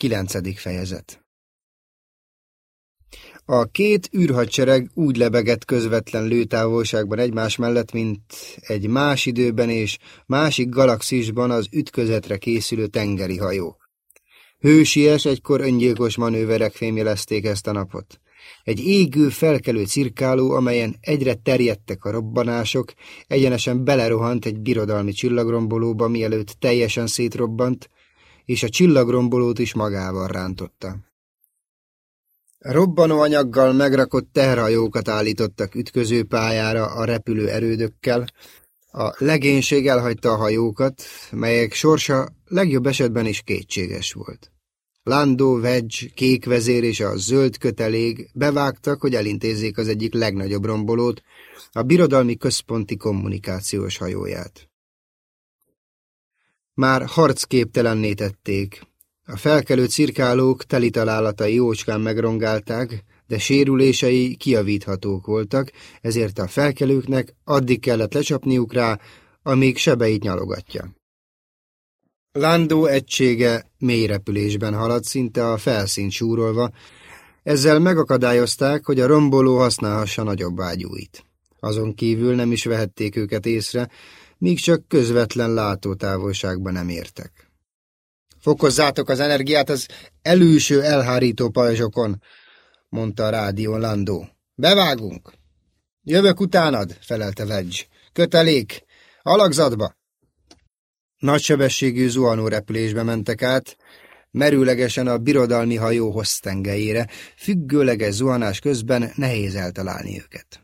Kilencedik fejezet A két űrhadsereg úgy lebegett közvetlen lőtávolságban egymás mellett, mint egy más időben és másik galaxisban az ütközetre készülő tengeri hajó. Hősies, egykor öngyilkos manőverek fémjelezték ezt a napot. Egy égő, felkelő cirkáló, amelyen egyre terjedtek a robbanások, egyenesen belerohant egy birodalmi csillagrombolóba, mielőtt teljesen szétrobbant, és a csillagrombolót is magával rántotta. Robbanóanyaggal megrakott teherhajókat állítottak ütköző pályára a repülő erődökkel, a legénység elhagyta a hajókat, melyek sorsa legjobb esetben is kétséges volt. Lando, Wedge, Kék vezér és a zöld kötelég bevágtak, hogy elintézzék az egyik legnagyobb rombolót, a birodalmi központi kommunikációs hajóját. Már harcképtelenné tették. A felkelő cirkálók teli találatai jócskán megrongálták, de sérülései kiavíthatók voltak, ezért a felkelőknek addig kellett lecsapniuk rá, amíg sebeit nyalogatja. Landó egysége mély repülésben haladt, szinte a felszínt súrolva, ezzel megakadályozták, hogy a romboló használhassa nagyobb ágyúit. Azon kívül nem is vehették őket észre, míg csak közvetlen látótávolságban nem értek. Fokozzátok az energiát az előső elhárító pajzsokon, mondta a rádión Landó. Bevágunk. Jövök utánad, felelte Wedge. Kötelék, alakzatba. Nagysebességű zuhanó repülésbe mentek át, merőlegesen a birodalmi hajó hossztengelyére, függőleges zuhanás közben nehéz eltalálni őket.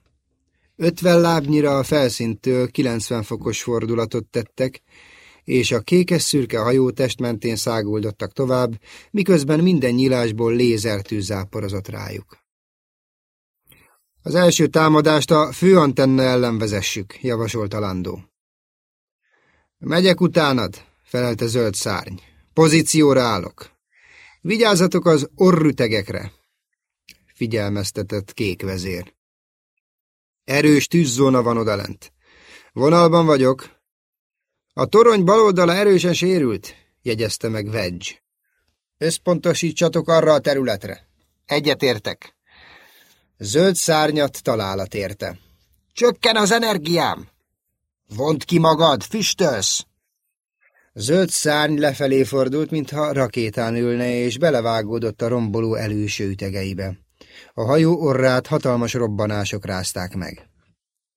Ötven lábnyira a felszíntől 90 fokos fordulatot tettek, és a kékes-szürke hajó test mentén száguldottak tovább, miközben minden nyílásból lézertűz záporozott rájuk. Az első támadást a főantenna ellen vezessük, javasolta Landó. Megyek utánad, felelte zöld szárny. Pozícióra állok. Vigyázzatok az orrütegekre, figyelmeztetett kék vezér. Erős tűzzóna van odalent. Vonalban vagyok. A torony bal oldala erősen sérült, jegyezte meg Wedge. Összpontosítsatok arra a területre. Egyetértek. Zöld szárnyat találat érte. Csökken az energiám! Vont ki magad, füstölsz! Zöld szárny lefelé fordult, mintha rakétán ülne, és belevágódott a romboló előső ütegeibe. A hajó orrát hatalmas robbanások rázták meg.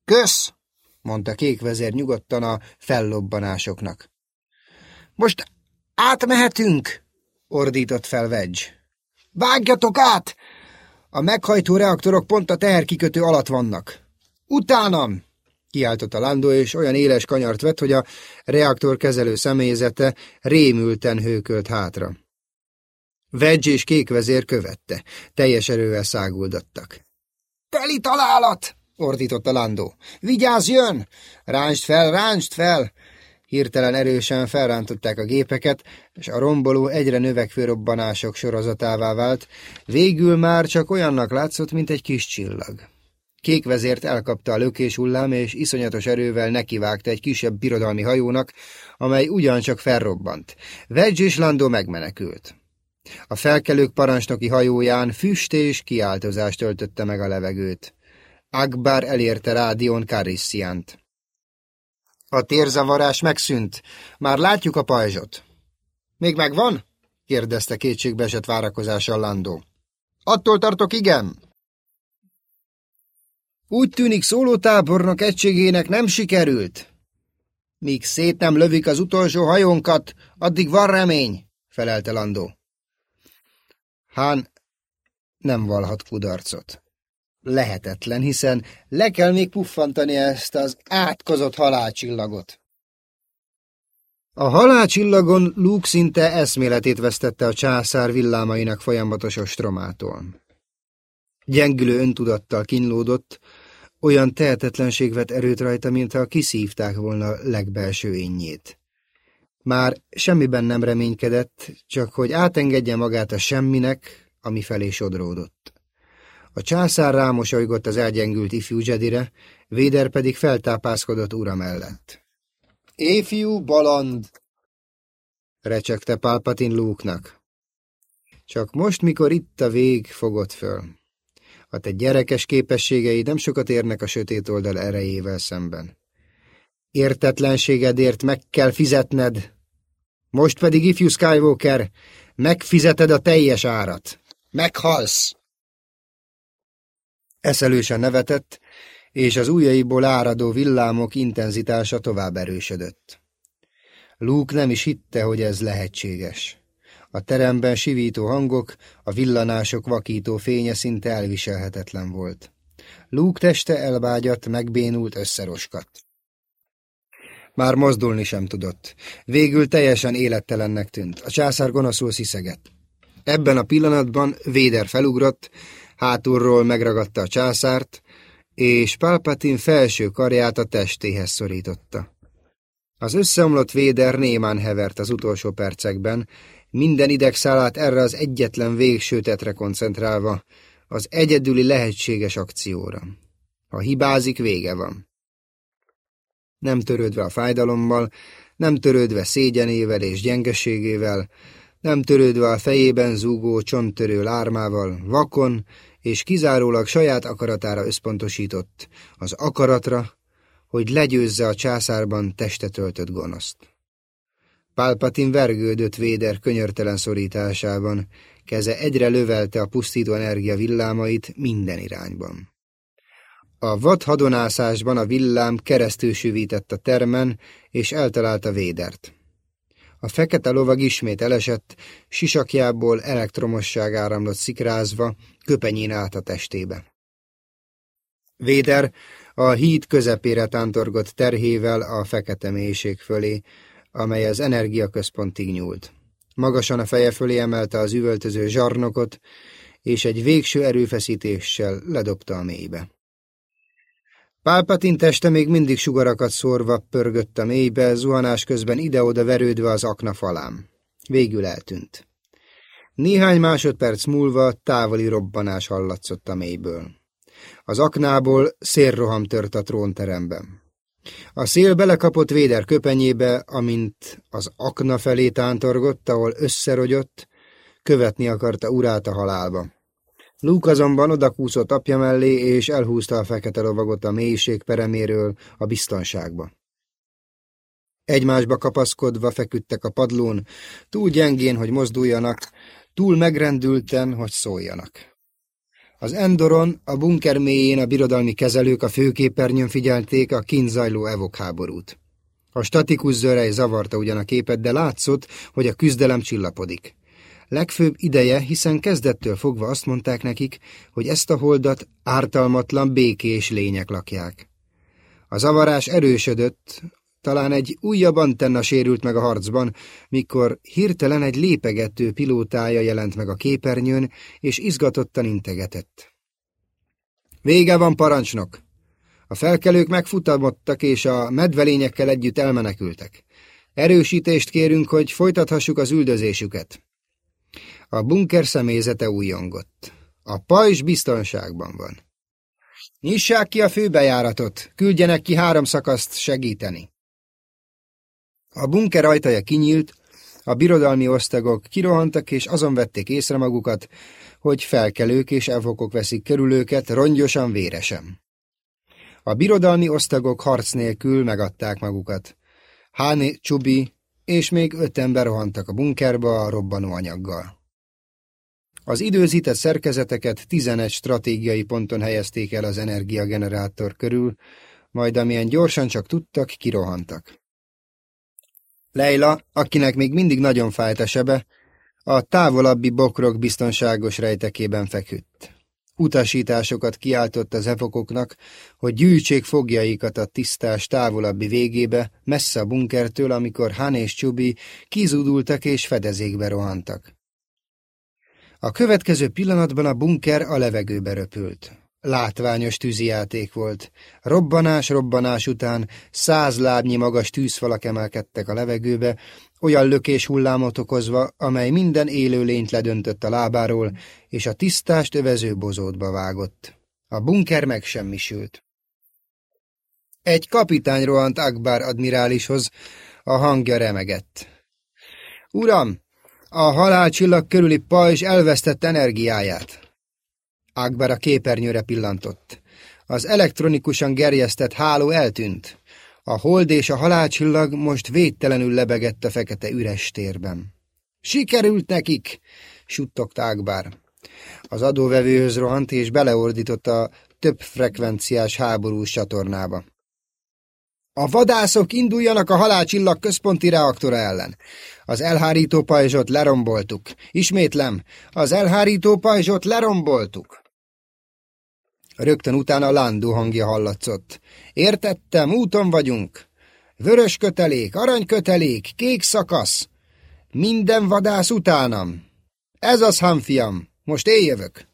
Kösz! mondta kékvezér nyugodtan a fellobbanásoknak. Most átmehetünk! ordított fel Wedge. Vágjatok át! A meghajtó reaktorok pont a teherkikötő alatt vannak. Utánam! kiáltotta Lando, és olyan éles kanyart vett, hogy a reaktor kezelő személyzete rémülten hőkölt hátra. Wedge és kék vezér követte, teljes erővel száguldottak. – Teli találat! – ordította Landó. – Vigyázz, jön! Ránst fel, ránst fel! Hirtelen erősen felrántották a gépeket, és a romboló egyre növekvő robbanások sorozatává vált, végül már csak olyannak látszott, mint egy kis csillag. Kék vezért elkapta a lökés hullám, és iszonyatos erővel nekivágta egy kisebb birodalmi hajónak, amely ugyancsak felrobbant. Wedge és Landó megmenekült. A felkelők parancsnoki hajóján füst és kiáltozást töltötte meg a levegőt. Akbar elérte rádión Karissiant. A térzavarás megszűnt. Már látjuk a pajzsot. Még megvan? kérdezte kétségbeesett várakozással Landó. Attól tartok, igen. Úgy tűnik szólótábornok egységének nem sikerült. Míg szét nem lövik az utolsó hajónkat, addig van remény, felelte Landó. Hán nem valhat kudarcot. Lehetetlen, hiszen le kell még puffantani ezt az átkozott halálcsillagot. A halálcsillagon Luke szinte eszméletét vesztette a császár villámainak folyamatos ostromától. Gyengülő öntudattal kínlódott, olyan tehetetlenség vett erőt rajta, mintha kiszívták volna legbelső énjét. Már semmiben nem reménykedett, csak hogy átengedje magát a semminek, ami felé sodródott. A császár rámosolygott az elgyengült ifjú Jedire, Véder pedig feltápászkodott ura mellett. Éfiú baland! recsegte Pálpatin Lúknak. Csak most, mikor itt a vég, fogod föl. A te gyerekes képességei nem sokat érnek a sötét oldal erejével szemben. Értetlenségedért meg kell fizetned. Most pedig, ifjú Skywalker, megfizeted a teljes árat. Meghalsz! Eszelősen nevetett, és az ujjaiból áradó villámok intenzitása tovább erősödött. Luke nem is hitte, hogy ez lehetséges. A teremben sivító hangok, a villanások vakító fénye szinte elviselhetetlen volt. Luke teste elvágyat, megbénult, összeroskadt. Már mozdulni sem tudott. Végül teljesen élettelennek tűnt. A császár gonoszul sziszegett. Ebben a pillanatban Véder felugrott, hátulról megragadta a császárt, és Palpatine felső karját a testéhez szorította. Az összeomlott Véder némán hevert az utolsó percekben, minden idegszálát erre az egyetlen végső tetre koncentrálva, az egyedüli lehetséges akcióra. Ha hibázik, vége van. Nem törődve a fájdalommal, nem törődve szégyenével és gyengeségével, nem törődve a fejében zúgó csonttörő lármával, vakon és kizárólag saját akaratára összpontosított, az akaratra, hogy legyőzze a császárban testet öltött gonoszt. Pálpatin vergődött Véder könyörtelen szorításában, keze egyre lövelte a pusztító energia villámait minden irányban. A vad hadonászásban a villám keresztül süvített a termen, és eltalálta Védert. A fekete lovag ismét elesett, sisakjából elektromosság áramlott szikrázva, köpenyén át a testébe. Véder a híd közepére tántorgott terhével a fekete mélység fölé, amely az energiaközpontig nyúlt. Magasan a feje fölé emelte az üvöltöző zsarnokot, és egy végső erőfeszítéssel ledobta a mélybe. Pálpatin teste még mindig sugarakat szórva pörgött a mélybe, zuhanás közben ide-oda verődve az akna falám. Végül eltűnt. Néhány másodperc múlva távoli robbanás hallatszott a mélyből. Az aknából szélroham tört a trónteremben. A szél belekapott Véder köpenyébe, amint az akna felé tántorgott, ahol összerogyott, követni akarta urát a halálba. Luke azonban odakúszott apja mellé, és elhúzta a fekete lovagot a mélység pereméről a biztonságba. Egymásba kapaszkodva feküdtek a padlón, túl gyengén, hogy mozduljanak, túl megrendülten, hogy szóljanak. Az Endoron, a bunker mélyén a birodalmi kezelők a főképernyőn figyelték a kínzajló evok háborút. A statikus zörej zavarta ugyan a képet, de látszott, hogy a küzdelem csillapodik. Legfőbb ideje, hiszen kezdettől fogva azt mondták nekik, hogy ezt a holdat ártalmatlan, békés lények lakják. A zavarás erősödött, talán egy újabb antenna sérült meg a harcban, mikor hirtelen egy lépegető pilótája jelent meg a képernyőn, és izgatottan integetett. Vége van, parancsnok! A felkelők megfutamodtak, és a medvelényekkel együtt elmenekültek. Erősítést kérünk, hogy folytathassuk az üldözésüket. A bunker személyzete újongott. A pajzs biztonságban van. Nyissák ki a főbejáratot, küldjenek ki három szakaszt segíteni. A bunker ajtaja kinyílt, a birodalmi osztagok kirohantak, és azon vették észre magukat, hogy felkelők és evokok veszik körül őket, rongyosan, véresen. A birodalmi osztagok harc nélkül megadták magukat. Háni, Csubi és még öt ember rohantak a bunkerba a robbanó anyaggal. Az időzített szerkezeteket 11 stratégiai ponton helyezték el az energiagenerátor körül, majd amilyen gyorsan csak tudtak, kirohantak. Leila, akinek még mindig nagyon fájt a sebe, a távolabbi bokrok biztonságos rejtekében feküdt. Utasításokat kiáltott az evokoknak, hogy gyűjtsék fogjaikat a tisztás távolabbi végébe, messze a bunkertől, amikor Han és Csubi kizúdultak és fedezékbe rohantak. A következő pillanatban a bunker a levegőbe röpült. Látványos tűzijáték volt. Robbanás-robbanás után száz lábnyi magas tűzfalak emelkedtek a levegőbe, olyan lökés hullámot okozva, amely minden élőlényt ledöntött a lábáról, és a tisztást övező bozótba vágott. A bunker megsemmisült. Egy kapitány rohant Akbar admirálishoz, a hangja remegett. Uram, A halálcsillag körüli pajzs elvesztett energiáját. Akbar a képernyőre pillantott. Az elektronikusan gerjesztett háló eltűnt. A hold és a halálcsillag most védtelenül lebegett a fekete üres térben. Sikerült nekik, suttogta Akbar. Az adóvevőhöz rohant és beleordított a több frekvenciás háborús csatornába. A vadászok induljanak a halálcsillag központi reaktora ellen. Az elhárító pajzsot leromboltuk. Ismétlem, az elhárító pajzsot leromboltuk. Rögtön utána a Landó hangja hallatszott. Értettem, úton vagyunk. Vörös kötelék, arany kötelék, kék szakasz. Minden vadász utánam. Ez az, hamfiam, most éljövök.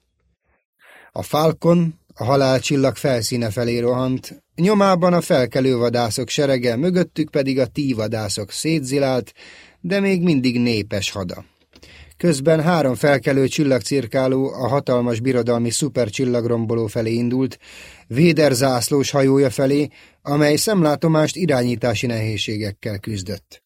A Falcon a halálcsillag felszíne felé rohant, nyomában a felkelő vadászok serege, mögöttük pedig a tívadászok szétzilált, de még mindig népes hada. Közben három felkelő csillagcirkáló a hatalmas birodalmi szupercsillagromboló felé indult, Véder zászlós hajója felé, amely szemlátomást irányítási nehézségekkel küzdött.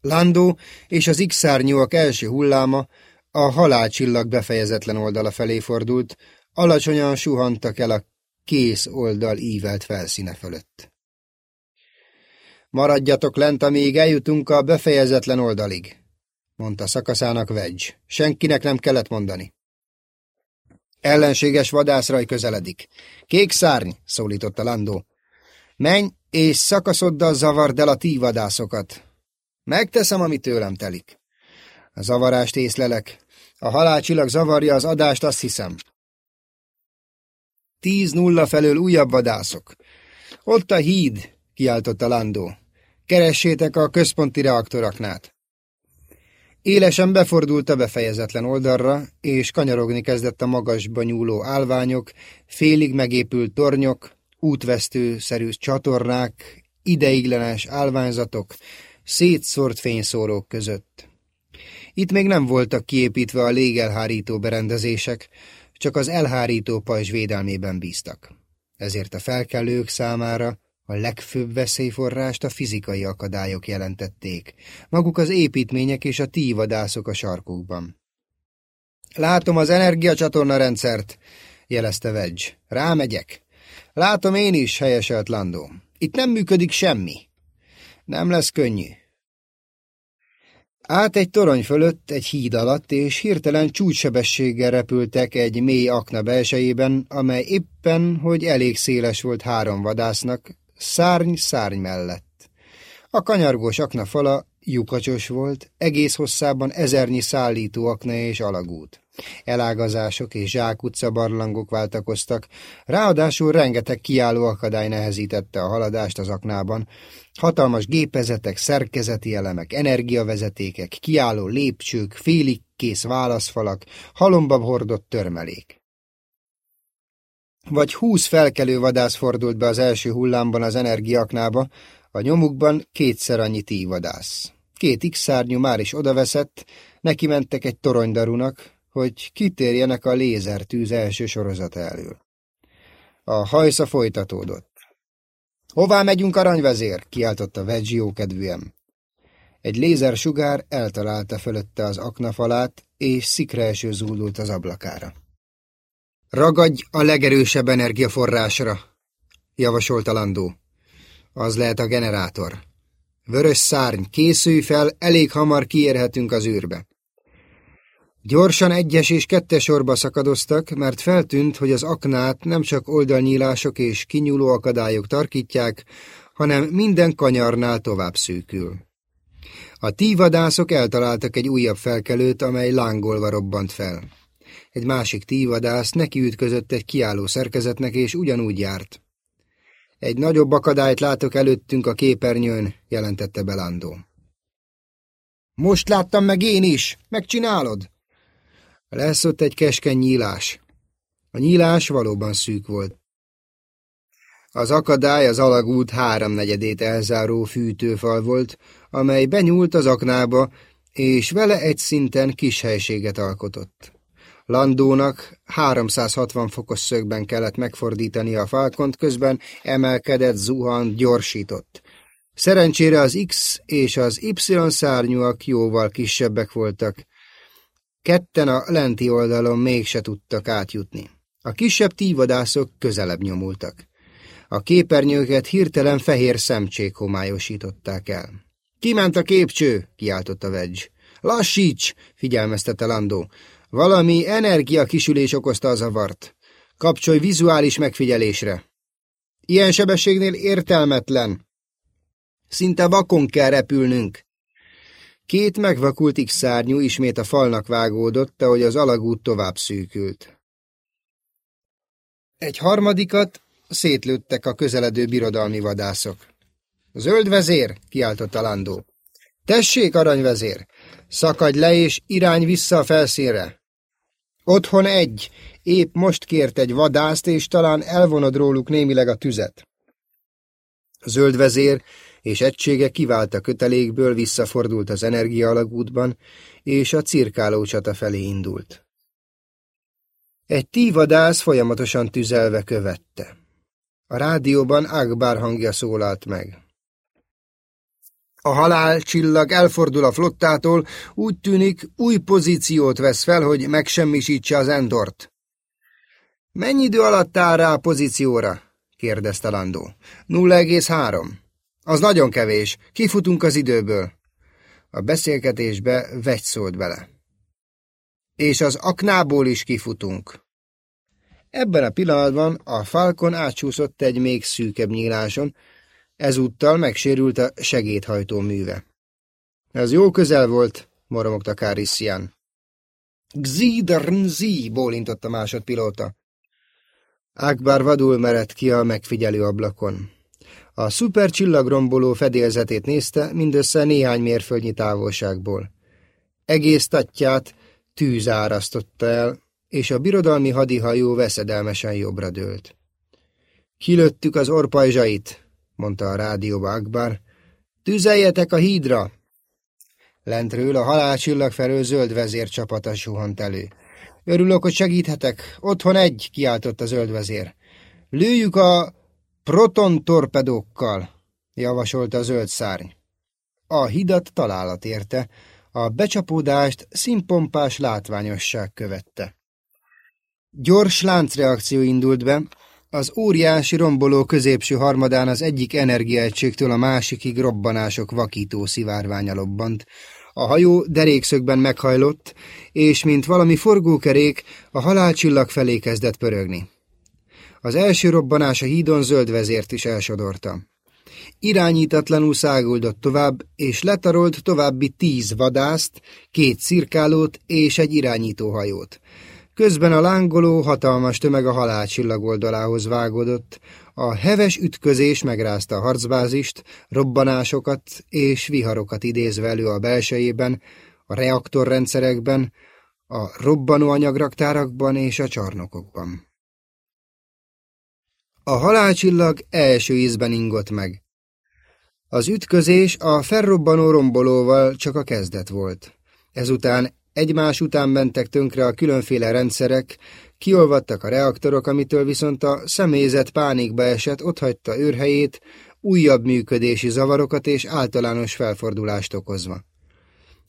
Landó és az X-szárnyúak első hulláma a halálcsillag befejezetlen oldala felé fordult, alacsonyan suhantak el a kész oldal ívelt felszíne fölött. Maradjatok lent, amíg eljutunk a befejezetlen oldalig, mondta szakaszának Vegy. Senkinek nem kellett mondani. Ellenséges vadászraj közeledik. Kék szárny, szólította Landó. Menj, és szakaszoddal zavard el a tívadászokat. Megteszem, ami tőlem telik. A zavarást észlelek. A halálcsillag zavarja az adást, azt hiszem. Tíz nulla felől újabb vadászok. Ott a híd, kiáltotta Landó. Keressétek a központi reaktoraknát. Élesen befordult a befejezetlen oldalra, és kanyarogni kezdett a magasba nyúló állványok, félig megépült tornyok, útvesztő-szerű csatornák, ideiglenes állványzatok, szétszórt fényszórók között. Itt még nem voltak kiépítve a légelhárító berendezések, csak az elhárító pajzs védelmében bíztak. Ezért a felkelők számára a legfőbb veszélyforrást a fizikai akadályok jelentették, maguk az építmények és a tívadászok a sarkukban. Látom az energiacsatorna rendszert, jelezte Wedge. Rámegyek. Látom én is, helyeselt Landó. Itt nem működik semmi. Nem lesz könnyű. Át egy torony fölött, egy híd alatt, és hirtelen csúcssebességgel repültek egy mély akna belsejében, amely éppen, hogy elég széles volt három vadásznak, szárny szárny mellett. A kanyargós akna fala lyukacsos volt, egész hosszában ezernyi szállító akna és alagút. Elágazások és zsákutca barlangok váltakoztak, ráadásul rengeteg kiálló akadály nehezítette a haladást az aknában, hatalmas gépezetek, szerkezeti elemek, energiavezetékek, kiálló lépcsők, félig kész válaszfalak, halomba hordott törmelék. Vagy húsz felkelő vadász fordult be az első hullámban az energiaknába, a nyomukban kétszer annyi tívadász. Két x-szárnyú már is odaveszett, neki mentek egy toronydarunak, hogy kitérjenek a lézertűz első sorozata elől. A hajsza folytatódott. Hová megyünk, aranyvezér? kiáltotta Veggio kedvűen. Egy lézer sugár eltalálta fölötte az aknafalát, és szikra eső zúdult az ablakára. Ragadj a legerősebb energiaforrásra, javasolta Landó. Az lehet a generátor. Vörös szárny, készülj fel, elég hamar kiérhetünk az űrbe. Gyorsan egyes és kettes sorba szakadoztak, mert feltűnt, hogy az aknát nem csak oldalnyílások és kinyúló akadályok tarkítják, hanem minden kanyarnál tovább szűkül. A tívadászok eltaláltak egy újabb felkelőt, amely lángolva robbant fel. Egy másik tívadász nekiütközött egy kiálló szerkezetnek, és ugyanúgy járt. Egy nagyobb akadályt látok előttünk a képernyőn, jelentette Belandó. Most láttam meg én is, megcsinálod? Lesz ott egy keskeny nyílás. A nyílás valóban szűk volt. Az akadály az alagút háromnegyedét elzáró fűtőfal volt, amely benyúlt az aknába, és vele egy szinten kis helységet alkotott. Landónak 360 fokos szögben kellett megfordítani a falkont, közben emelkedett, zuhant, gyorsított. Szerencsére az X és az Y szárnyúak jóval kisebbek voltak. Ketten a lenti oldalon mégse tudtak átjutni. A kisebb tívadászok közelebb nyomultak. A képernyőket hirtelen fehér szemcsék homályosították el. Kiment a képcső, kiáltotta Vedge. Lassíts, figyelmeztette Landó. Valami energia kisülés okozta a zavart. Kapcsolj vizuális megfigyelésre. Ilyen sebességnél értelmetlen. Szinte vakon kell repülnünk. Két megvakult X-szárnyú ismét a falnak vágódott, ahogy az alagút tovább szűkült. Egy harmadikat szétlőttek a közeledő birodalmi vadászok. Zöld vezér, kiáltotta Landó. Tessék, aranyvezér, szakadj le és irány vissza a felszínre. Otthon egy, épp most kért egy vadászt, és talán elvonod róluk némileg a tüzet. Zöld vezér és egysége kivált a kötelékből, visszafordult az energiaalagútban, és a cirkáló csata felé indult. Egy tívadász folyamatosan tüzelve követte. A rádióban Akbar hangja szólalt meg. A halálcsillag elfordul a flottától, úgy tűnik, új pozíciót vesz fel, hogy megsemmisítse az Endort. Mennyi idő alatt áll rá a pozícióra? kérdezte Landó. 0,3. Az nagyon kevés. Kifutunk az időből. A beszélgetésbe vegy szólt bele. És az aknából is kifutunk. Ebben a pillanatban a Falcon átsúszott egy még szűkebb nyíláson, ezúttal megsérült a segédhajtó műve. Ez jó közel volt, moromogta Káriszian. Gzidrnzi, bólintott a másodpilóta. Akbar vadul merett ki a megfigyelő ablakon. A szupercsillagromboló fedélzetét nézte mindössze néhány mérföldnyi távolságból. Egész tatját tűz árasztotta el, és a birodalmi hadihajó veszedelmesen jobbra dőlt. Kilöttük az orpajzsait, mondta a rádióba Akbar. Tüzeljetek a hídra! Lentről a halálcsillag felől zöld vezércsapata suhant elő. Örülök, hogy segíthetek. Otthon egy, kiáltott a zöld vezér. Lőjük a proton torpedókkal, javasolta a zöld szárny. A hidat találat érte, a becsapódást színpompás látványosság követte. Gyors láncreakció indult be, az óriási romboló középső harmadán az egyik energiaegységtől a másikig robbanások vakító szivárványa lobbant. A hajó derékszögben meghajlott, és mint valami forgókerék a halálcsillag felé kezdett pörögni. Az első robbanás a hídon zöld vezért is elsodorta. Irányítatlanul száguldott tovább, és letarolt további tíz vadászt, két cirkálót és egy irányítóhajót. Közben a lángoló, hatalmas tömeg a halálcsillag oldalához vágódott, a heves ütközés megrázta a harcbázist, robbanásokat és viharokat idézve elő a belsejében, a reaktorrendszerekben, a robbanóanyagraktárakban és a csarnokokban. A halálcsillag első ízben ingott meg. Az ütközés a felrobbanó rombolóval csak a kezdet volt. Ezután Egymás után mentek tönkre a különféle rendszerek, kiolvadtak a reaktorok, amitől viszont a személyzet pánikba esett, otthagyta őrhelyét, újabb működési zavarokat és általános felfordulást okozva.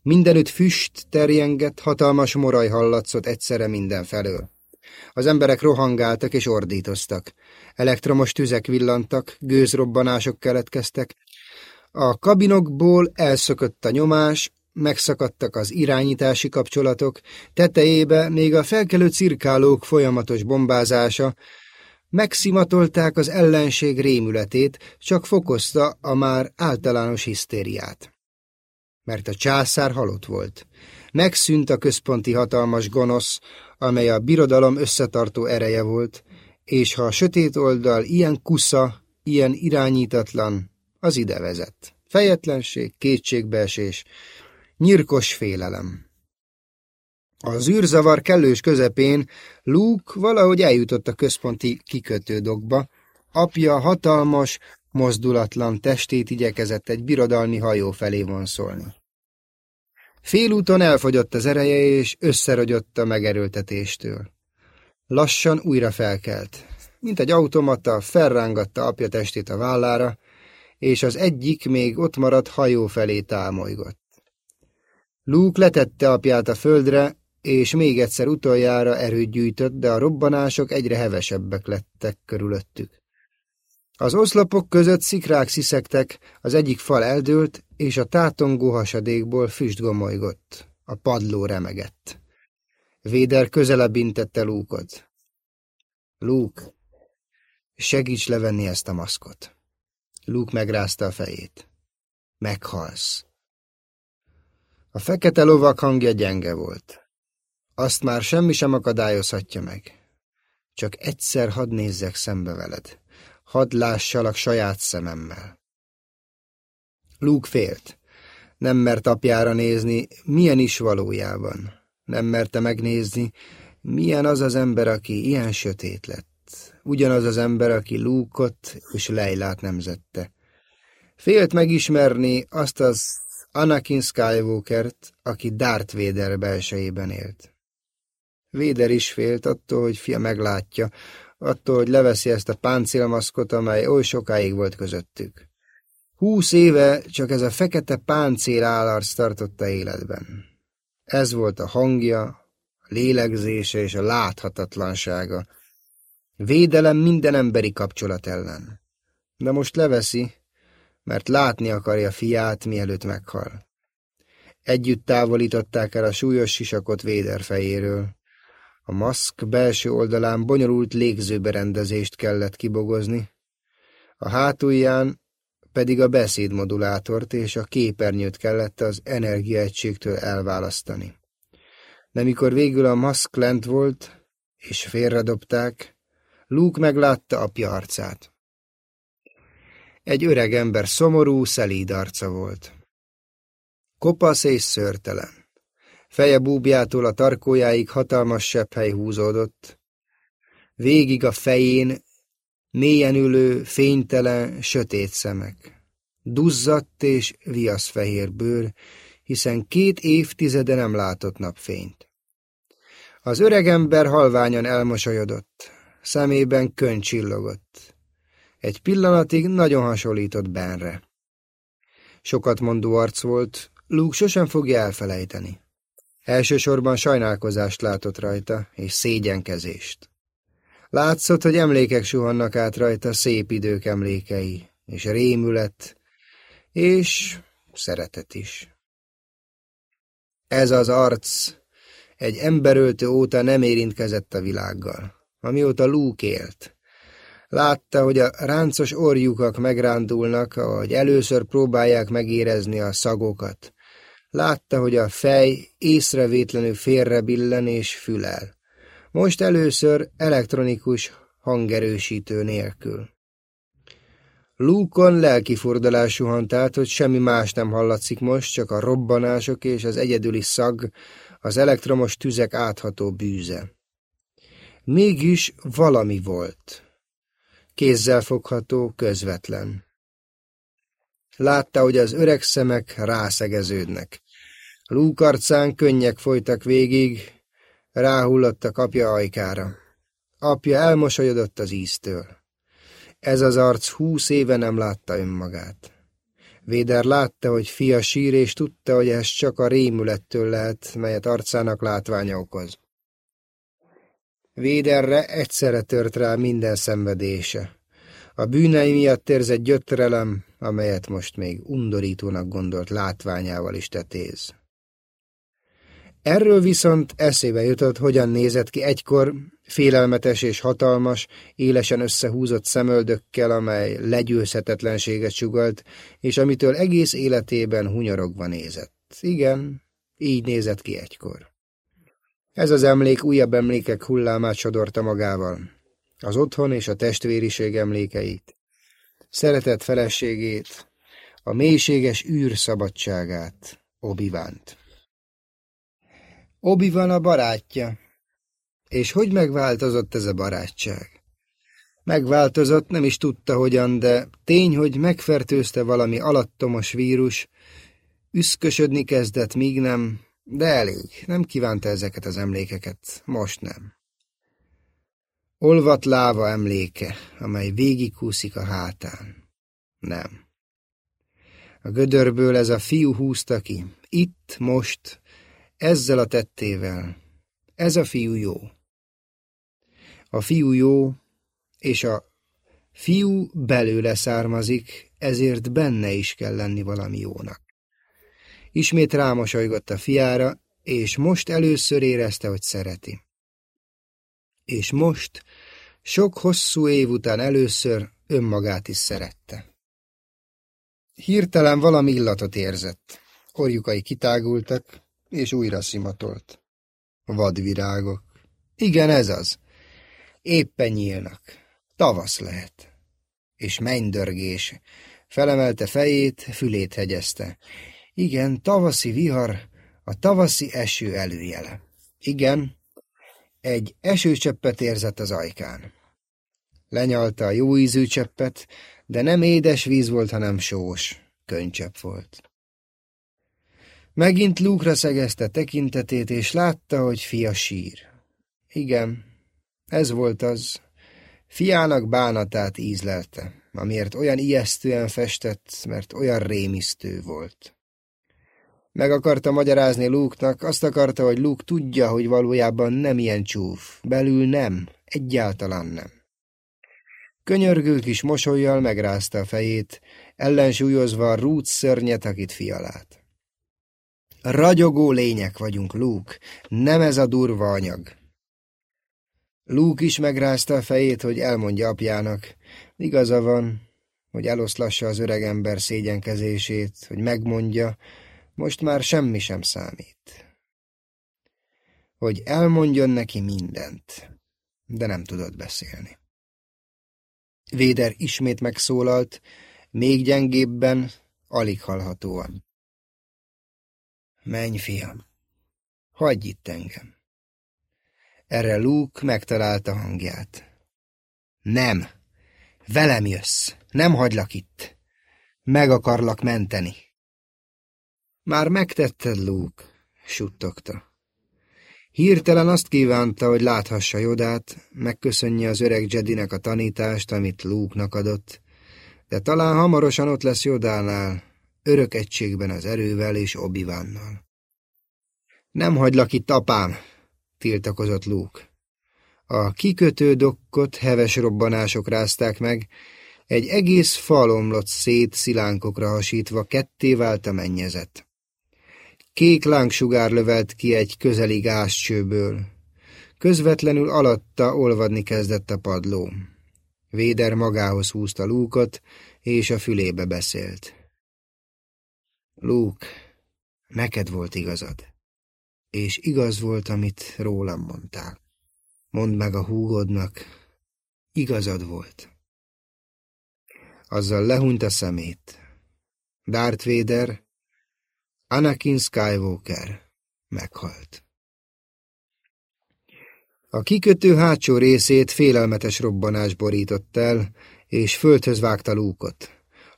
Mindenütt füst terjengett, hatalmas moraj hallatszott egyszerre mindenfelől. Az emberek rohangáltak és ordítoztak. Elektromos tüzek villantak, gőzrobbanások keletkeztek. A kabinokból elszökött a nyomás, megszakadtak az irányítási kapcsolatok, tetejébe még a felkelő cirkálók folyamatos bombázása, megszimatolták az ellenség rémületét, csak fokozta a már általános hisztériát. Mert a császár halott volt. Megszűnt a központi hatalmas gonosz, amely a birodalom összetartó ereje volt, és ha a sötét oldal ilyen kusza, ilyen irányítatlan, az ide vezet. Fejetlenség, kétségbeesés, Nyirkos félelem. Az űrzavar kellős közepén Luke valahogy eljutott a központi kikötődokba. Apja hatalmas, mozdulatlan testét igyekezett egy birodalmi hajó felé vonszolni. Félúton elfogyott az ereje, és összerogyott a megerőltetéstől. Lassan újra felkelt. Mint egy automata, felrángatta apja testét a vállára, és az egyik még ott maradt hajó felé támolygott. Luke letette apját a földre, és még egyszer utoljára erőt gyűjtött, de a robbanások egyre hevesebbek lettek körülöttük. Az oszlopok között szikrák sziszegtek, az egyik fal eldőlt, és a tátongó hasadékból füst gomolygott. A padló remegett. Véder közelebb intette Lúkot. Luke, segíts levenni ezt a maszkot. Luke megrázta a fejét. Meghalsz. A fekete lovak hangja gyenge volt. Azt már semmi sem akadályozhatja meg. Csak egyszer hadd nézzek szembe veled. Hadd lássalak saját szememmel. Luke félt. Nem mert apjára nézni, milyen is valójában. Nem merte megnézni, milyen az az ember, aki ilyen sötét lett. Ugyanaz az ember, aki Luke-ot és Leilát nemzette. Félt megismerni azt az Anakin Skywalkert, aki Darth Vader belsejében élt. Véder is félt attól, hogy fia meglátja, attól, hogy leveszi ezt a páncélmaszkot, amely oly sokáig volt közöttük. Húsz éve csak ez a fekete páncél állarc tartotta életben. Ez volt a hangja, a lélegzése és a láthatatlansága. Védelem minden emberi kapcsolat ellen. De most leveszi, mert látni akarja fiát, mielőtt meghal. Együtt távolították el a súlyos sisakot Véder fejéről. A maszk belső oldalán bonyolult légzőberendezést kellett kibogozni, a hátulján pedig a beszédmodulátort és a képernyőt kellett az energiaegységtől elválasztani. De mikor végül a maszk lent volt, és félredobták, Luke meglátta apja arcát. Egy öreg ember szomorú, szelíd arca volt. Kopasz és szörtelen. Feje búbjától a tarkójáig hatalmas sepphely húzódott. Végig a fején mélyen ülő, fénytelen, sötét szemek. Duzzadt és viaszfehér bőr, hiszen két évtizede nem látott napfényt. Az öregember halványan elmosolyodott, szemében könny csillogott. Egy pillanatig nagyon hasonlított Benre. Sokat mondó arc volt, Luke sosem fogja elfelejteni. Elsősorban sajnálkozást látott rajta, és szégyenkezést. Látszott, hogy emlékek suhannak át rajta, szép idők emlékei, és rémület, és szeretet is. Ez az arc egy emberöltő óta nem érintkezett a világgal, amióta Luke élt. Látta, hogy a ráncos orjukak megrándulnak, ahogy először próbálják megérezni a szagokat, Látta, hogy a fej észrevétlenül félre billen és fülel. Most először elektronikus hangerősítő nélkül. Lúkon lelkifordulás suhant át, hogy semmi más nem hallatszik most, csak a robbanások és az egyedüli szag, az elektromos tüzek átható bűze. Mégis valami volt. Kézzel fogható, közvetlen. Látta, hogy az öreg szemek rászegeződnek. Luke arcán könnyek folytak végig, ráhullott a kapja ajkára. Apja elmosolyodott az íztől. Ez az arc húsz éve nem látta önmagát. Véder látta, hogy fia sír, és tudta, hogy ez csak a rémülettől lehet, melyet arcának látványa okoz. Véderre egyszerre tört rá minden szenvedése. A bűnei miatt érzett gyötrelem, amelyet most még undorítónak gondolt látványával is tetéz. Erről viszont eszébe jutott, hogyan nézett ki egykor, félelmetes és hatalmas, élesen összehúzott szemöldökkel, amely legyőzhetetlenséget sugalt, és amitől egész életében hunyorogva nézett. Igen, így nézett ki egykor. Ez az emlék újabb emlékek hullámát sodorta magával. Az otthon és a testvériség emlékeit, szeretett feleségét, a mélységes űr szabadságát, Obi-Wan-t. Obi van a barátja. És hogy megváltozott ez a barátság? Megváltozott, nem is tudta hogyan, de tény, hogy megfertőzte valami alattomos vírus, üszkösödni kezdett, míg nem, de elég, nem kívánta ezeket az emlékeket, most nem. Olvat láva emléke, amely végigkúszik a hátán. Nem. A gödörből ez a fiú húzta ki. Itt, most, ezzel a tettével. Ez a fiú jó. A fiú jó, és a fiú belőle származik, ezért benne is kell lenni valami jónak. Ismét rámosolygott a fiára, és most először érezte, hogy szereti. És most, sok hosszú év után először önmagát is szerette. Hirtelen valami illatot érzett. Orjukai kitágultak, és újra szimatolt. Vadvirágok. Igen, ez az. Éppen nyílnak. Tavasz lehet. És mennydörgés. Felemelte fejét, fülét hegyezte. Igen, tavaszi vihar, a tavaszi eső előjele. Igen, egy esőcseppet érzett az ajkán. Lenyalta a jó ízű cseppet, de nem édes víz volt, hanem sós, könycsepp volt. Megint lúkra szegezte tekintetét, és látta, hogy fia sír. Igen, ez volt az. Fiának bánatát ízlelte, amiért olyan ijesztően festett, mert olyan rémisztő volt. Meg akarta magyarázni Luke-nak, azt akarta, hogy Luke tudja, hogy valójában nem ilyen csúf. Belül nem, egyáltalán nem. Könyörgő kis mosolyjal megrázta a fejét, ellensúlyozva a rút szörnyet, akit fialát. Ragyogó lények vagyunk, Luke, nem ez a durva anyag. Luke is megrázta a fejét, hogy elmondja apjának. Igaza van, hogy eloszlassa az öregember szégyenkezését, hogy megmondja, most már semmi sem számít. Hogy elmondjon neki mindent, de nem tudott beszélni. Véder ismét megszólalt, még gyengébben, alig hallhatóan. Menj, fiam, hagyj itt engem. Erre Luke megtalálta hangját. Nem, velem jössz, nem hagylak itt. Meg akarlak menteni. Már megtetted, Luke, suttogta. Hirtelen azt kívánta, hogy láthassa Jodát, megköszönje az öreg Jedinek a tanítást, amit Luke-nak adott, de talán hamarosan ott lesz Jodánál, örök egységben az erővel és obi -Vánnal. Nem hagylak itt, apám, tiltakozott Luke. A kikötő dokkot heves robbanások rázták meg, egy egész fal omlott szét szilánkokra hasítva ketté vált a mennyezet. Kék lángsugár lövelt ki egy közeli gázcsőből. Közvetlenül alatta olvadni kezdett a padló. Véder magához húzta Lúkot, és a fülébe beszélt. Lúk, neked volt igazad, és igaz volt, amit rólam mondtál. Mondd meg a húgodnak, igazad volt. Azzal lehúnyt a szemét. Darth Vader Anakin Skywalker meghalt. A kikötő hátsó részét félelmetes robbanás borított el, és földhöz vágta lúkot.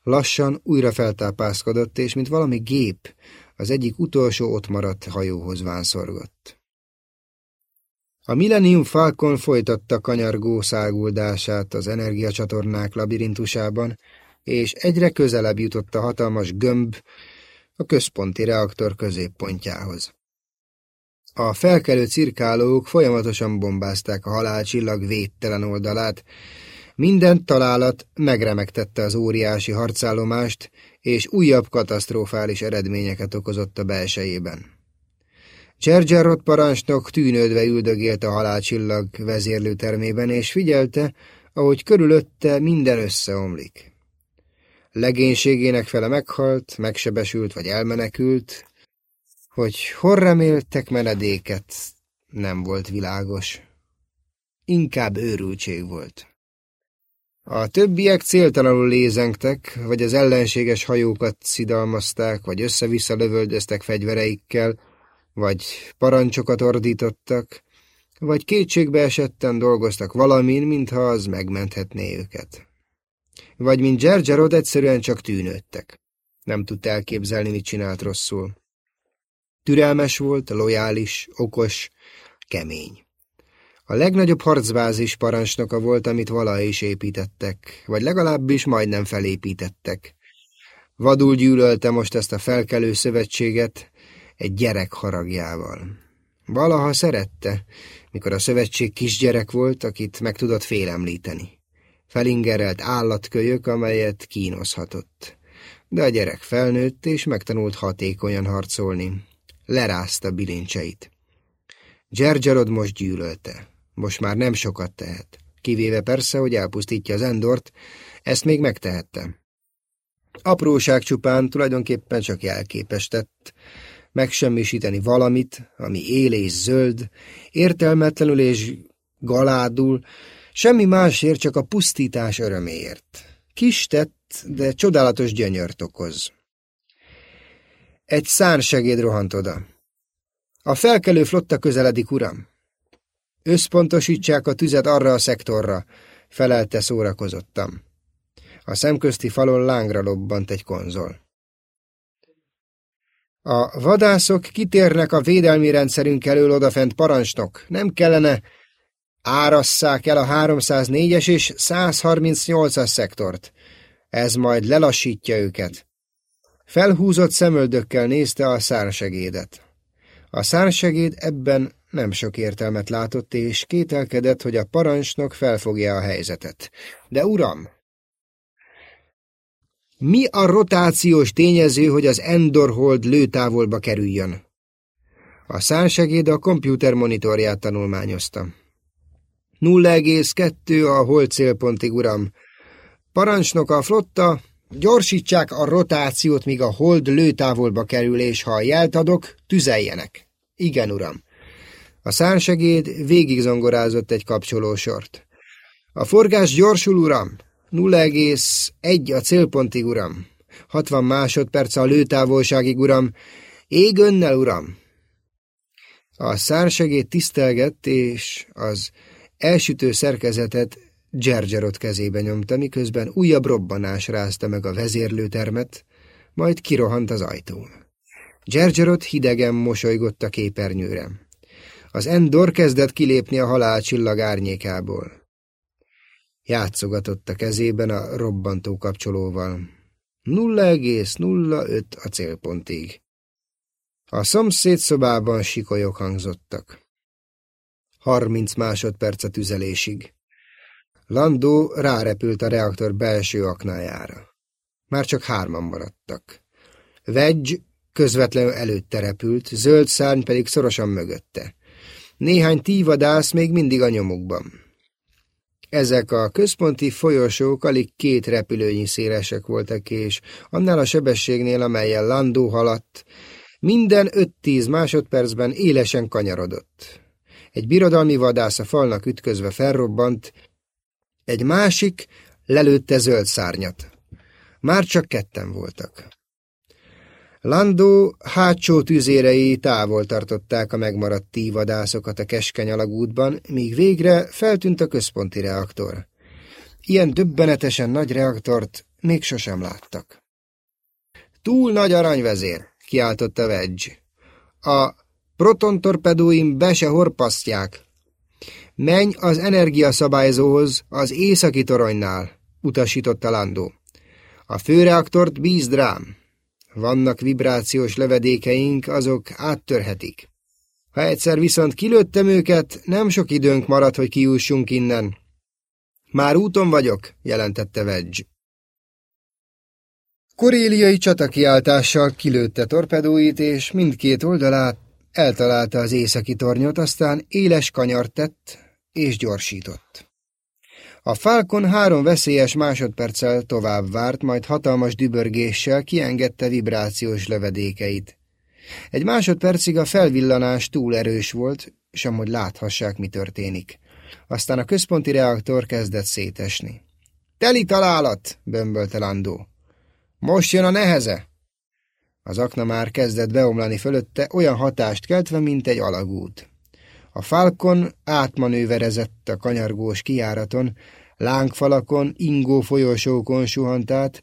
Lassan újra feltápászkodott, és mint valami gép, az egyik utolsó ott maradt hajóhoz vánszorgott. A Millennium Falcon folytatta kanyargó száguldását az energiacsatornák labirintusában, és egyre közelebb jutott a hatalmas gömb, a központi reaktor középpontjához. A felkelő cirkálók folyamatosan bombázták a halálcsillag védtelen oldalát, minden találat megremegtette az óriási harcállomást, és újabb katasztrofális eredményeket okozott a belsejében. Csergerrot parancsnok tűnődve üldögélt a halálcsillag vezérlőtermében, és figyelte, ahogy körülötte minden összeomlik legénységének fele meghalt, megsebesült vagy elmenekült, hogy hol reméltek menedéket, nem volt világos. Inkább őrültség volt. A többiek céltalanul lézengtek, vagy az ellenséges hajókat szidalmazták, vagy össze-vissza lövöldöztek fegyvereikkel, vagy parancsokat ordítottak, vagy kétségbe esetten dolgoztak valamin, mintha az megmenthetné őket vagy mint Gergerod egyszerűen csak tűnődtek. Nem tudta elképzelni, mit csinált rosszul. Türelmes volt, lojális, okos, kemény. A legnagyobb harcbázis parancsnoka volt, amit valaha is építettek, vagy legalábbis majdnem felépítettek. Vadul gyűlölte most ezt a felkelő szövetséget egy gyerek haragjával. Valaha szerette, mikor a szövetség kisgyerek volt, akit meg tudott félemlíteni. Felingerelt állatkölyök, amelyet kínoszhatott. De a gyerek felnőtt, és megtanult hatékonyan harcolni. Lerázta bilincseit. Gyergyarod most gyűlölte. Most már nem sokat tehet. Kivéve persze, hogy elpusztítja az Endort, ezt még megtehette. Apróság csupán tulajdonképpen csak jelképes tett, megsemmisíteni valamit, ami él és zöld, értelmetlenül és galádul, semmi másért, csak a pusztítás öröméért. Kis tett, de csodálatos gyönyört okoz. Egy szárnsegéd rohant oda. A felkelő flotta közeledik, uram. Összpontosítsák a tüzet arra a szektorra, felelte szórakozottam. A szemközti falon lángra lobbant egy konzol. A vadászok kitérnek a védelmi rendszerünk elől odafent parancsnok. Nem kellene árasszák el a 304-es és 138-as szektort. Ez majd lelassítja őket. Felhúzott szemöldökkel nézte a szársegédet. A szársegéd ebben nem sok értelmet látott, és kételkedett, hogy a parancsnok felfogja a helyzetet. De uram, mi a rotációs tényező, hogy az Endorhold lőtávolba kerüljön? A szánsegéd a kompjúter monitorját tanulmányozta. 0,2 a hold célpontig, uram. Parancsnok a flotta, gyorsítsák a rotációt, míg a hold lőtávolba kerül, és ha jelt adok, tüzeljenek. Igen, uram. A szánsegéd végig zongorázott egy kapcsolósort. A forgás gyorsul, uram. 0,1 a célpontig, uram. 60 másodperc a lőtávolságig, uram. Ég önnel, uram. A szársegét tisztelgett, és az elsütő szerkezetet Gergerot kezébe nyomta, miközben újabb robbanás rázta meg a vezérlőtermet, majd kirohant az ajtón. Gergerot hidegen mosolygott a képernyőre. Az Endor kezdett kilépni a halálcsillag árnyékából. Játszogatott a kezében a robbantó kapcsolóval. 0,05 a célpontig. A szomszéd szobában sikolyok hangzottak. 30 másodperc a tüzelésig. Landó rárepült a reaktor belső aknájára. Már csak hárman maradtak. Vegy közvetlenül előtte repült, zöld szárny pedig szorosan mögötte. Néhány tívadász még mindig a nyomukban. Ezek a központi folyosók alig két repülőnyi szélesek voltak, és annál a sebességnél, amelyen Landó haladt, minden 5-10 másodpercben élesen kanyarodott. Egy birodalmi vadász a falnak ütközve felrobbant, egy másik lelőtte zöld szárnyat. Már csak ketten voltak. Landó hátsó tüzérei távol tartották a megmaradt tívadászokat a keskeny alagútban, míg végre feltűnt a központi reaktor. Ilyen döbbenetesen nagy reaktort még sosem láttak. Túl nagy aranyvezér, kiáltotta Wedge. A protontorpedóim be se horpasztják. Menj az energiaszabályzóhoz az északi toronynál, utasította Landó. A főreaktort bízd rám. Vannak vibrációs lövedékeink, azok áttörhetik. Ha egyszer viszont kilőttem őket, nem sok időnk marad, hogy kiússunk innen. Már úton vagyok, jelentette Wedge. Koréliai csatakiáltással kilőtte torpedóit, és mindkét oldalát eltalálta az északi tornyot, aztán éles kanyart tett, és gyorsított. A Falcon három veszélyes másodperccel tovább várt, majd hatalmas dübörgéssel kiengedte vibrációs lövedékeit. Egy másodpercig a felvillanás túl erős volt, és amúgy láthassák, mi történik. Aztán a központi reaktor kezdett szétesni. Teli találat, bömbölte Landó. Most jön a neheze. Az akna már kezdett beomlani fölötte, olyan hatást keltve, mint egy alagút. A Falcon átmanőverezett a kanyargós kiáraton, lángfalakon, ingó folyosókon suhant át,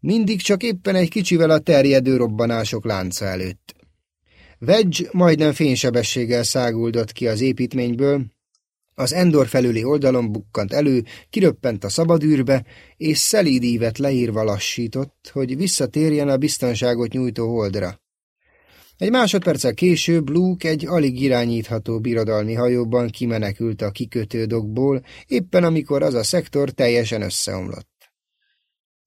mindig csak éppen egy kicsivel a terjedő robbanások lánca előtt. Wedge majdnem fénysebességgel száguldott ki az építményből, Az Endor felüli oldalon bukkant elő, kiröppent a szabadűrbe, és szelíd ívet leírva lassított, hogy visszatérjen a biztonságot nyújtó holdra. Egy másodperccel később Luke egy alig irányítható birodalmi hajóban kimenekült a kikötődokból, éppen amikor az a szektor teljesen összeomlott.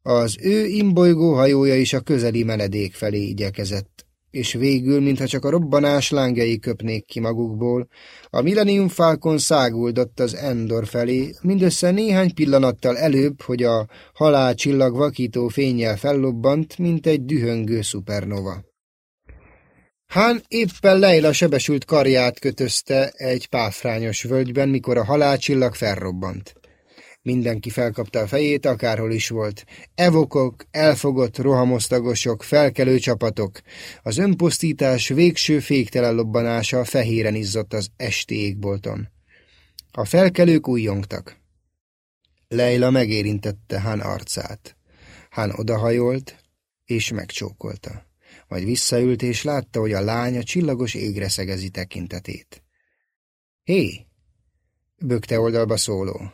Az ő imbolygó hajója is a közeli menedék felé igyekezett, és végül, mintha csak a robbanás lángjai köpnék ki magukból, a Millennium Falcon száguldott az Endor felé, mindössze néhány pillanattal előbb, hogy a halálcsillag vakító fényjel fellobbant, mint egy dühöngő szupernova. Hán éppen Leila sebesült karját kötözte egy páfrányos völgyben, mikor a halálcsillag felrobbant. Mindenki felkapta a fejét, akárhol is volt. Evokok, elfogott rohamosztagosok, felkelő csapatok. Az önpusztítás végső féktelen lobbanása fehéren izzott az esti égbolton. A felkelők újjongtak. Leila megérintette Han arcát. Han odahajolt, és megcsókolta. Majd visszaült, és látta, hogy a lány a csillagos égre szegezi tekintetét. Hé! bökte oldalba szóló.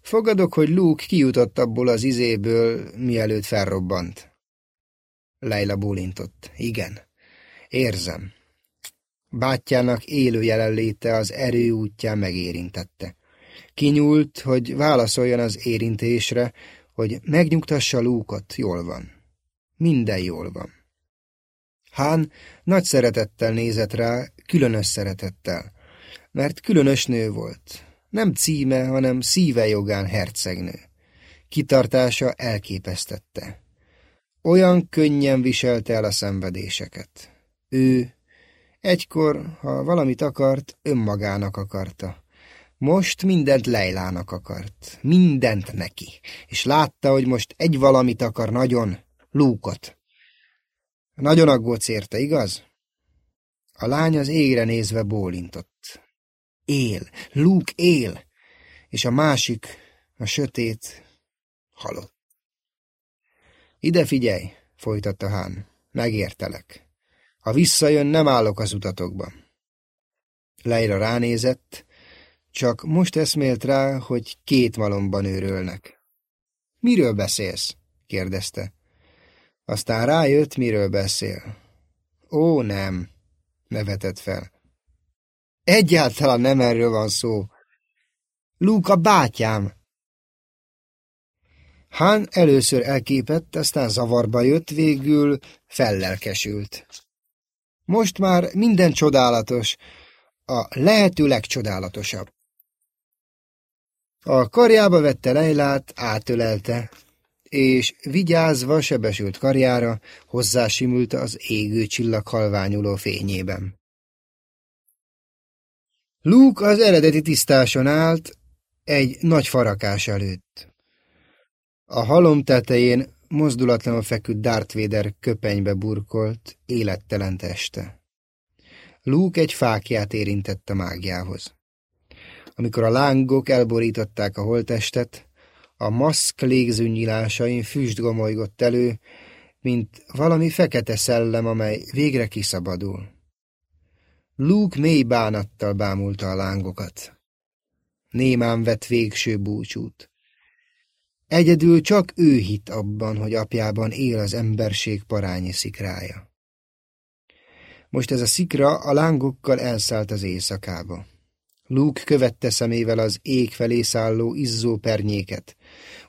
Fogadok, hogy Luke kijutott abból az izéből, mielőtt felrobbant. Leila bólintott. Igen, érzem. Bátyjának élő jelenléte az erő útján megérintette. Kinyúlt, hogy válaszoljon az érintésre, hogy megnyugtassa Lúkot, jól van. Minden jól van. Hán nagy szeretettel nézett rá, különös szeretettel, mert különös nő volt, nem címe, hanem szíve jogán hercegnő. Kitartása elképesztette. Olyan könnyen viselte el a szenvedéseket. Ő egykor, ha valamit akart, önmagának akarta. Most mindent Leilának akart. Mindent neki. És látta, hogy most egy valamit akar nagyon, Lúkot. Nagyon aggódsz érte, igaz? A lány az égre nézve bólintott. Él, Luke él, és a másik, a sötét, halott. Ide figyelj, folytatta Hán, megértelek. Ha visszajön, nem állok az utatokban. Leira ránézett, csak most eszmélt rá, hogy két malomban őrölnek. Miről beszélsz? kérdezte. Aztán rájött, miről beszél. Ó, nem, nevetett fel. Egyáltalán nem erről van szó. Luka bátyám! Hán először elképett, aztán zavarba jött, végül fellelkesült. Most már minden csodálatos, a lehető legcsodálatosabb. A karjába vette Leilát, átölelte, és vigyázva sebesült karjára hozzásimulta az égő csillag halványuló fényében. Luke az eredeti tisztáson állt, egy nagy farakás előtt. A halom tetején mozdulatlanul feküdt Darth Vader köpenybe burkolt, élettelen teste. Luke egy fákját érintett a mágiához. Amikor a lángok elborították a holtestet, a maszk légző nyilásain füst gomolygott elő, mint valami fekete szellem, amely végre kiszabadul. Luke mély bánattal bámulta a lángokat. Némán vett végső búcsút. Egyedül csak ő hit abban, hogy apjában él az emberség parányi szikrája. Most ez a szikra a lángokkal elszállt az éjszakába. Luke követte szemével az ég felé szálló izzó pernyéket.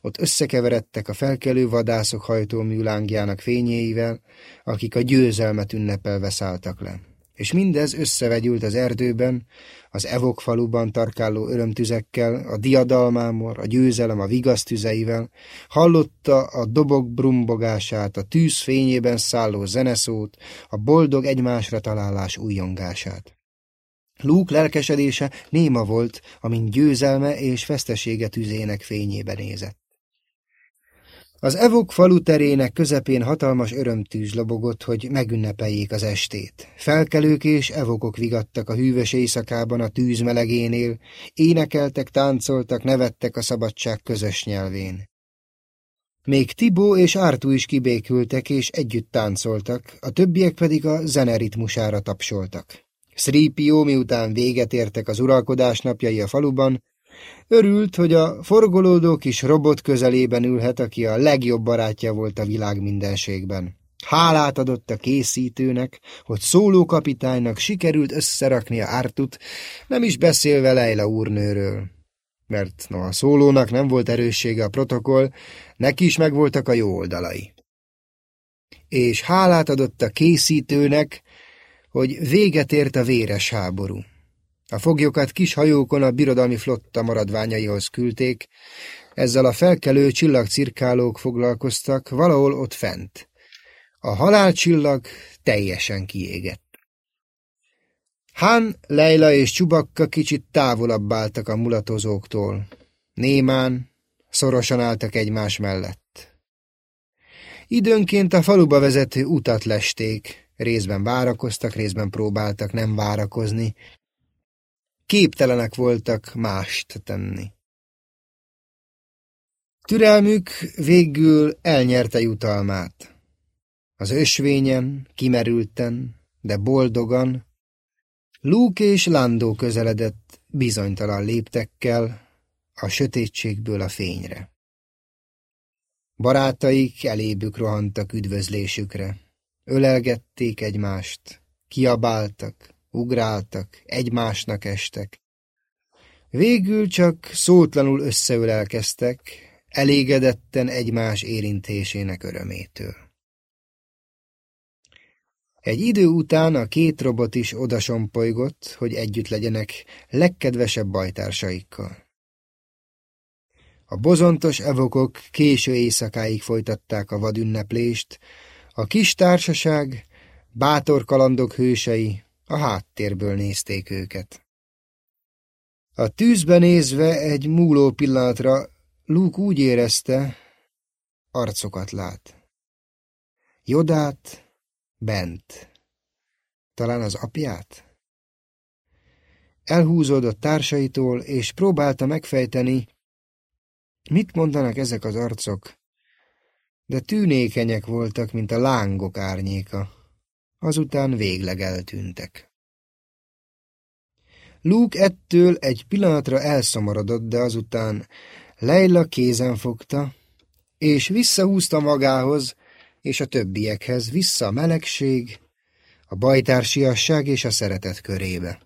Ott összekeveredtek a felkelő vadászok hajtómű lángjának fényéivel, akik a győzelmet ünnepelve szálltak le és mindez összevegyült az erdőben, az Evok faluban tarkáló örömtüzekkel, a diadalmámor, a győzelem a vigasztüzeivel, hallotta a dobok brumbogását, a tűz fényében szálló zeneszót, a boldog egymásra találás újongását. Luke lelkesedése néma volt, amint győzelme és fesztesége tüzének fényébe nézett. Az evok falu terének közepén hatalmas örömtűz lobogott, hogy megünnepeljék az estét. Felkelők és evokok vigadtak a hűvös éjszakában a tűz melegénél, énekeltek, táncoltak, nevettek a szabadság közös nyelvén. Még Tibó és Ártú is kibékültek és együtt táncoltak, a többiek pedig a zene ritmusára tapsoltak. Szrípió, miután véget értek az uralkodás napjai a faluban, örült, hogy a forgolódó kis robot közelében ülhet, aki a legjobb barátja volt a világ mindenségben. Hálát adott a készítőnek, hogy szólókapitánynak sikerült összeraknia Ártut, nem is beszélve Leila úrnőről. Mert no, a szólónak nem volt erőssége a protokoll, neki is megvoltak a jó oldalai. És hálát adott a készítőnek, hogy véget ért a véres háború. A foglyokat kis hajókon a birodalmi flotta maradványaihoz küldték, ezzel a felkelő csillagcirkálók foglalkoztak valahol ott fent. A halálcsillag teljesen kiégett. Han, Leila és Csubakka kicsit távolabb álltak a mulatozóktól. Némán, szorosan álltak egymás mellett. Időnként a faluba vezető utat lesték, részben várakoztak, részben próbáltak nem várakozni. Képtelenek voltak mást tenni. Türelmük végül elnyerte jutalmát. Az ösvényen, kimerülten, de boldogan, Luke és Landó közeledett bizonytalan léptekkel a sötétségből a fényre. Barátaik elébük rohantak üdvözlésükre. Ölelgették egymást, kiabáltak, ugráltak, egymásnak estek. Végül csak szótlanul összeölelkeztek, elégedetten egymás érintésének örömétől. Egy idő után a két robot is odasompolygott, hogy együtt legyenek legkedvesebb bajtársaikkal. A bozontos evokok késő éjszakáig folytatták a vadünneplést, a kis társaság, bátor kalandok hősei a háttérből nézték őket. A tűzbe nézve egy múló pillanatra Luke úgy érezte, arcokat lát. Jodát bent. Talán az apját? Elhúzódott társaitól, és próbálta megfejteni, mit mondanak ezek az arcok, de tűnékenyek voltak, mint a lángok árnyéka. Azután végleg eltűntek. Luke ettől egy pillanatra elszomorodott, de azután Leila kézen fogta, és visszahúzta magához és a többiekhez, vissza a melegség, a bajtársiasság és a szeretet körébe.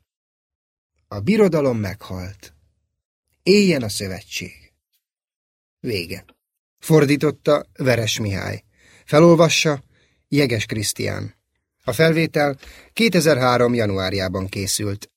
A birodalom meghalt. Éljen a szövetség. Vége. Fordította Veres Mihály. Felolvassa Jeges Krisztián. A felvétel 2003. januárjában készült.